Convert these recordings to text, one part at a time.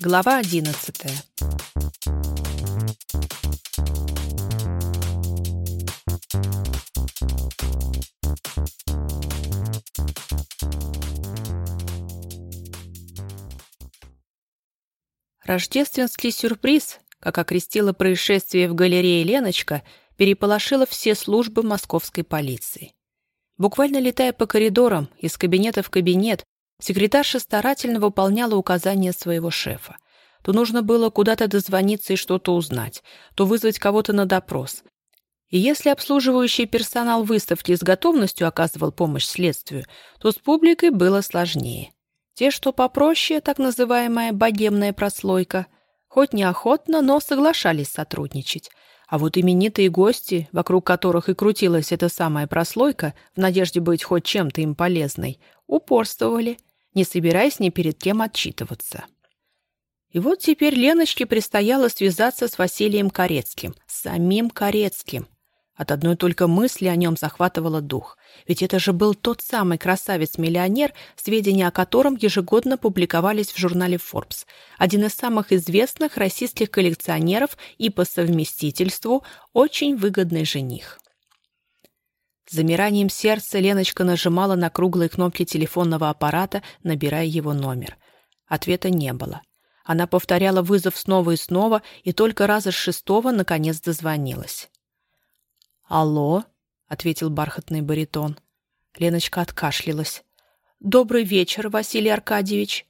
Глава одиннадцатая. Рождественский сюрприз, как окрестила происшествие в галерее Леночка, переполошило все службы московской полиции. Буквально летая по коридорам, из кабинета в кабинет, секретарша старательно выполняла указания своего шефа. То нужно было куда-то дозвониться и что-то узнать, то вызвать кого-то на допрос. И если обслуживающий персонал выставки с готовностью оказывал помощь следствию, то с публикой было сложнее. Те, что попроще, так называемая богемная прослойка, хоть неохотно, но соглашались сотрудничать, а вот именитые гости, вокруг которых и крутилась эта самая прослойка, в надежде быть хоть чем-то им полезной, упорствовали, не собираясь ни перед кем отчитываться. И вот теперь Леночке предстояло связаться с Василием Корецким, самим Корецким, от одной только мысли о нем захватывало дух. Ведь это же был тот самый красавец-миллионер, сведения о котором ежегодно публиковались в журнале Forbes. Один из самых известных российских коллекционеров и по совместительству очень выгодный жених. Замиранием сердца Леночка нажимала на круглые кнопки телефонного аппарата, набирая его номер. Ответа не было. Она повторяла вызов снова и снова, и только раза с шестого наконец дозвонилась. «Алло», — ответил бархатный баритон. Леночка откашлялась. «Добрый вечер, Василий Аркадьевич».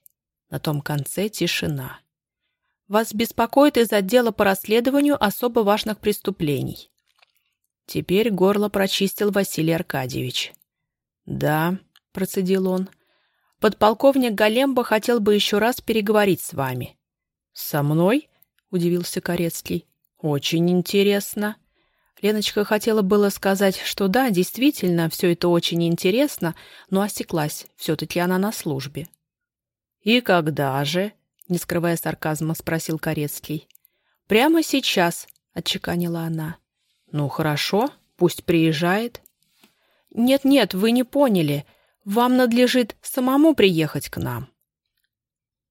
На том конце тишина. «Вас беспокоит из отдела по расследованию особо важных преступлений». Теперь горло прочистил Василий Аркадьевич. «Да», — процедил он, — «подполковник Галемба хотел бы еще раз переговорить с вами». «Со мной?» — удивился Корецкий. «Очень интересно». Леночка хотела было сказать, что да, действительно, все это очень интересно, но осеклась, все-таки она на службе. «И когда же?» — не скрывая сарказма, спросил Корецкий. «Прямо сейчас», — отчеканила она. «Ну, хорошо, пусть приезжает». «Нет-нет, вы не поняли. Вам надлежит самому приехать к нам».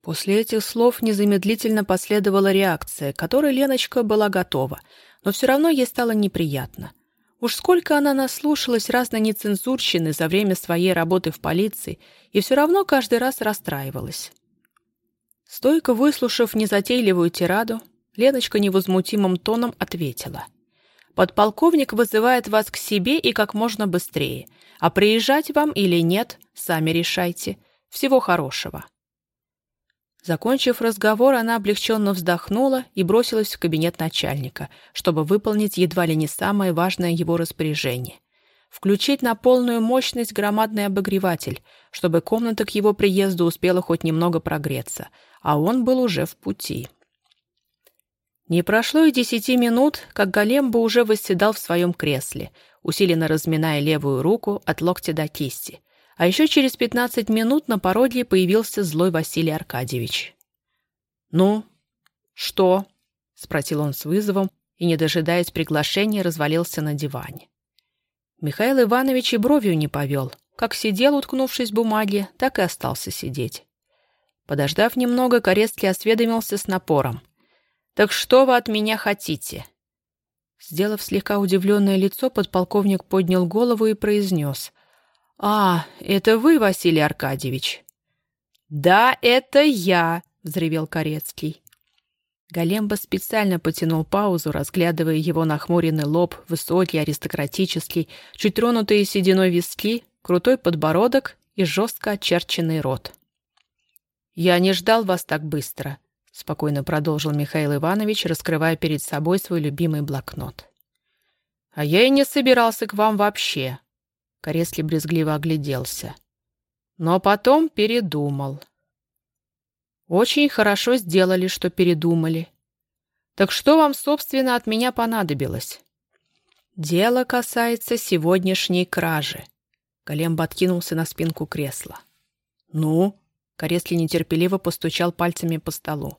После этих слов незамедлительно последовала реакция, которой Леночка была готова — но все равно ей стало неприятно. Уж сколько она наслушалась разной нецензурщины за время своей работы в полиции, и все равно каждый раз расстраивалась. Стойко выслушав незатейливую тираду, Леночка невозмутимым тоном ответила. «Подполковник вызывает вас к себе и как можно быстрее. А приезжать вам или нет, сами решайте. Всего хорошего». Закончив разговор, она облегченно вздохнула и бросилась в кабинет начальника, чтобы выполнить едва ли не самое важное его распоряжение. Включить на полную мощность громадный обогреватель, чтобы комната к его приезду успела хоть немного прогреться, а он был уже в пути. Не прошло и десяти минут, как Големба уже восседал в своем кресле, усиленно разминая левую руку от локтя до кисти, а еще через пятнадцать минут на пороге появился злой Василий Аркадьевич. «Ну, что?» — спросил он с вызовом и, не дожидаясь приглашения, развалился на диване. Михаил Иванович и бровью не повел. Как сидел, уткнувшись в бумаге, так и остался сидеть. Подождав немного, Корецкий осведомился с напором. «Так что вы от меня хотите?» Сделав слегка удивленное лицо, подполковник поднял голову и произнес. «А, это вы, Василий Аркадьевич?» «Да, это я!» — взревел Корецкий. Големба специально потянул паузу, разглядывая его нахмуренный лоб, высокий, аристократический, чуть тронутые сединой виски, крутой подбородок и жестко очерченный рот. «Я не ждал вас так быстро», — спокойно продолжил Михаил Иванович, раскрывая перед собой свой любимый блокнот. «А я и не собирался к вам вообще», Корецкий брезгливо огляделся. Но потом передумал. Очень хорошо сделали, что передумали. Так что вам, собственно, от меня понадобилось? Дело касается сегодняшней кражи. Големба откинулся на спинку кресла. Ну? Корецкий нетерпеливо постучал пальцами по столу.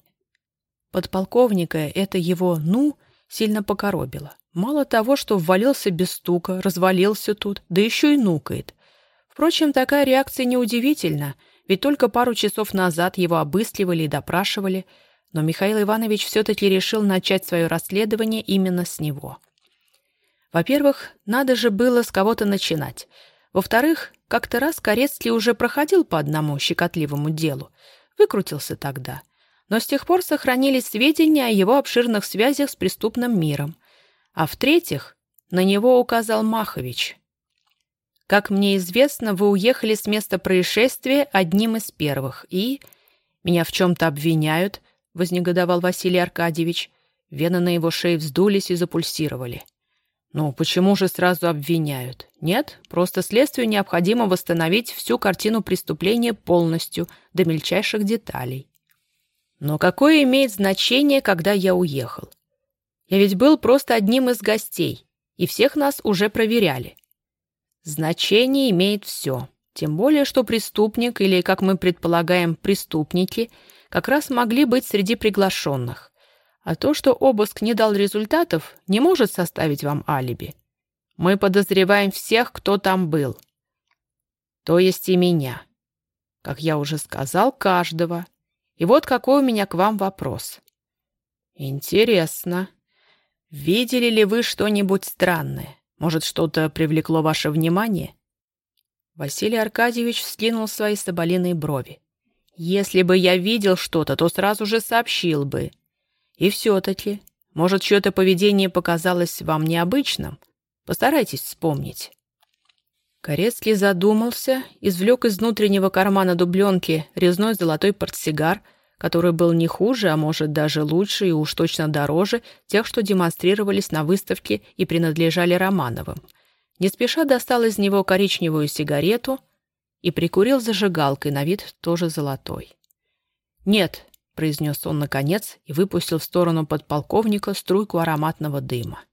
Подполковника это его «ну» сильно покоробило. Мало того, что ввалился без стука, развалился тут, да еще и нукает. Впрочем, такая реакция неудивительна, ведь только пару часов назад его обыскивали и допрашивали, но Михаил Иванович все-таки решил начать свое расследование именно с него. Во-первых, надо же было с кого-то начинать. Во-вторых, как-то раз Корецкий уже проходил по одному щекотливому делу. Выкрутился тогда. Но с тех пор сохранились сведения о его обширных связях с преступным миром. А в-третьих, на него указал Махович. Как мне известно, вы уехали с места происшествия одним из первых, и... Меня в чем-то обвиняют, — вознегодовал Василий Аркадьевич. Вены на его шее вздулись и запульсировали. Ну, почему же сразу обвиняют? Нет, просто следствию необходимо восстановить всю картину преступления полностью, до мельчайших деталей. Но какое имеет значение, когда я уехал? Я ведь был просто одним из гостей, и всех нас уже проверяли. Значение имеет все. Тем более, что преступник, или, как мы предполагаем, преступники, как раз могли быть среди приглашенных. А то, что обыск не дал результатов, не может составить вам алиби. Мы подозреваем всех, кто там был. То есть и меня. Как я уже сказал, каждого. И вот какой у меня к вам вопрос. Интересно. Видели ли вы что-нибудь странное? Может, что-то привлекло ваше внимание?» Василий Аркадьевич скинул свои соболиные брови. «Если бы я видел что-то, то сразу же сообщил бы. И все-таки, может, чье-то поведение показалось вам необычным? Постарайтесь вспомнить». Корецкий задумался, извлек из внутреннего кармана дубленки резной золотой портсигар — который был не хуже, а может даже лучше и уж точно дороже тех, что демонстрировались на выставке и принадлежали Романовым. Не спеша достал из него коричневую сигарету и прикурил зажигалкой, на вид тоже золотой. «Нет», — произнес он наконец и выпустил в сторону подполковника струйку ароматного дыма.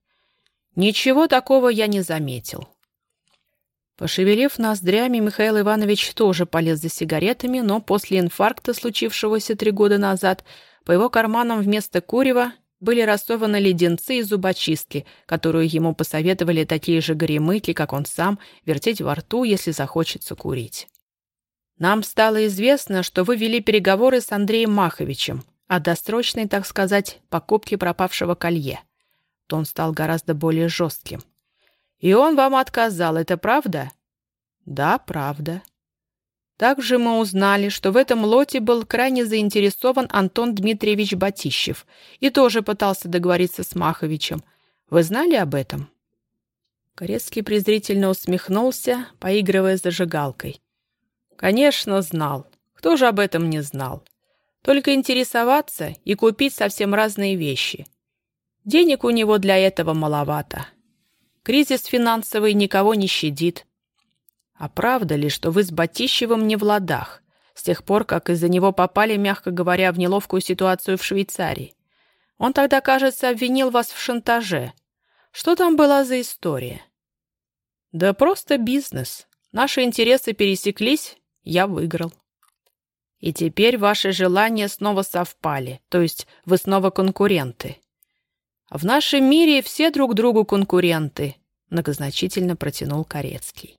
«Ничего такого я не заметил. Пошевелив ноздрями, Михаил Иванович тоже полез за сигаретами, но после инфаркта, случившегося три года назад, по его карманам вместо курева были рассованы леденцы и зубочистки, которую ему посоветовали такие же горемыки, как он сам, вертеть во рту, если захочется курить. «Нам стало известно, что вы вели переговоры с Андреем Маховичем о досрочной, так сказать, покупке пропавшего колье». Тон стал гораздо более жестким. И он вам отказал, это правда? Да, правда. Также мы узнали, что в этом лоте был крайне заинтересован Антон Дмитриевич Батищев и тоже пытался договориться с Маховичем. Вы знали об этом? Корецкий презрительно усмехнулся, поигрывая зажигалкой. Конечно, знал. Кто же об этом не знал? Только интересоваться и купить совсем разные вещи. Денег у него для этого маловато. Кризис финансовый никого не щадит. А правда ли, что вы с Батищевым не в ладах, с тех пор, как из-за него попали, мягко говоря, в неловкую ситуацию в Швейцарии? Он тогда, кажется, обвинил вас в шантаже. Что там была за история? Да просто бизнес. Наши интересы пересеклись, я выиграл. И теперь ваши желания снова совпали, то есть вы снова конкуренты. В нашем мире все друг другу конкуренты, многозначительно протянул Корецкий.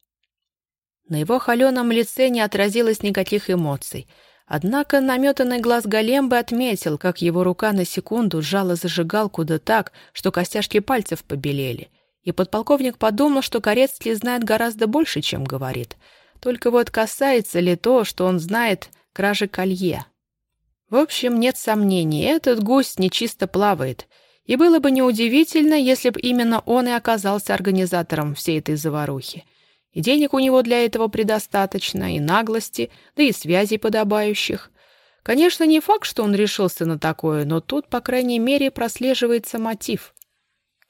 На его холеном лице не отразилось никаких эмоций, однако наметанный глаз Голембы отметил, как его рука на секунду сжала зажигалку да так, что костяшки пальцев побелели, и подполковник подумал, что Корецкий знает гораздо больше, чем говорит. Только вот касается ли то, что он знает, кражи колье. В общем, нет сомнений, этот гусь нечисто плавает — и было бы неудивительно, если бы именно он и оказался организатором всей этой заварухи. И денег у него для этого предостаточно, и наглости, да и связей подобающих. Конечно, не факт, что он решился на такое, но тут, по крайней мере, прослеживается мотив.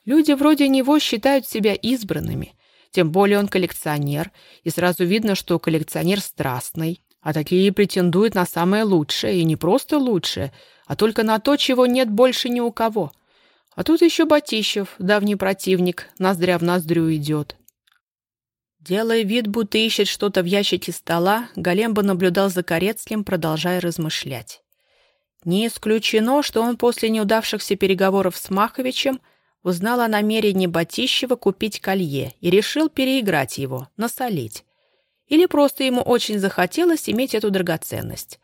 Люди вроде него считают себя избранными. Тем более он коллекционер, и сразу видно, что коллекционер страстный. А такие претендуют на самое лучшее, и не просто лучшее, а только на то, чего нет больше ни у кого — а тут еще Батищев, давний противник, ноздря в ноздрю идет. Делая вид, будто ищет что-то в ящике стола, Големба наблюдал за Корецким, продолжая размышлять. Не исключено, что он после неудавшихся переговоров с Маховичем узнал о намерении Батищева купить колье и решил переиграть его, насолить. Или просто ему очень захотелось иметь эту драгоценность.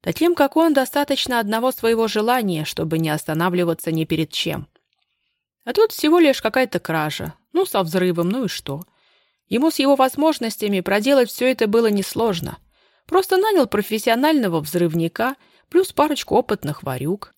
Таким, как он, достаточно одного своего желания, чтобы не останавливаться ни перед чем. А тут всего лишь какая-то кража. Ну, со взрывом, ну и что? Ему с его возможностями проделать все это было несложно. Просто нанял профессионального взрывника плюс парочку опытных варюк.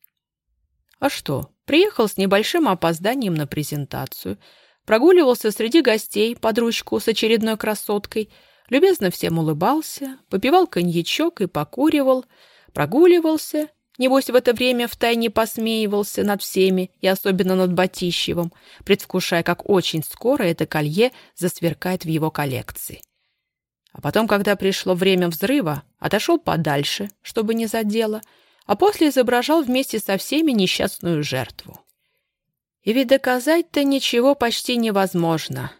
А что, приехал с небольшим опозданием на презентацию, прогуливался среди гостей под ручку с очередной красоткой, любезно всем улыбался, попивал коньячок и покуривал, прогуливался Небось, в это время втайне посмеивался над всеми и особенно над Батищевым, предвкушая, как очень скоро это колье засверкает в его коллекции. А потом, когда пришло время взрыва, отошел подальше, чтобы не задело, а после изображал вместе со всеми несчастную жертву. И ведь доказать-то ничего почти невозможно.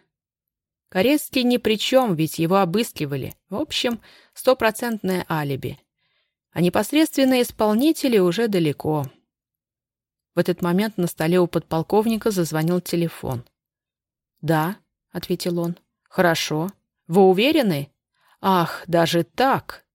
Корецкий ни при чем, ведь его обыскивали. В общем, стопроцентное алиби а непосредственные исполнители уже далеко. В этот момент на столе у подполковника зазвонил телефон. «Да», — ответил он. «Хорошо. Вы уверены?» «Ах, даже так!»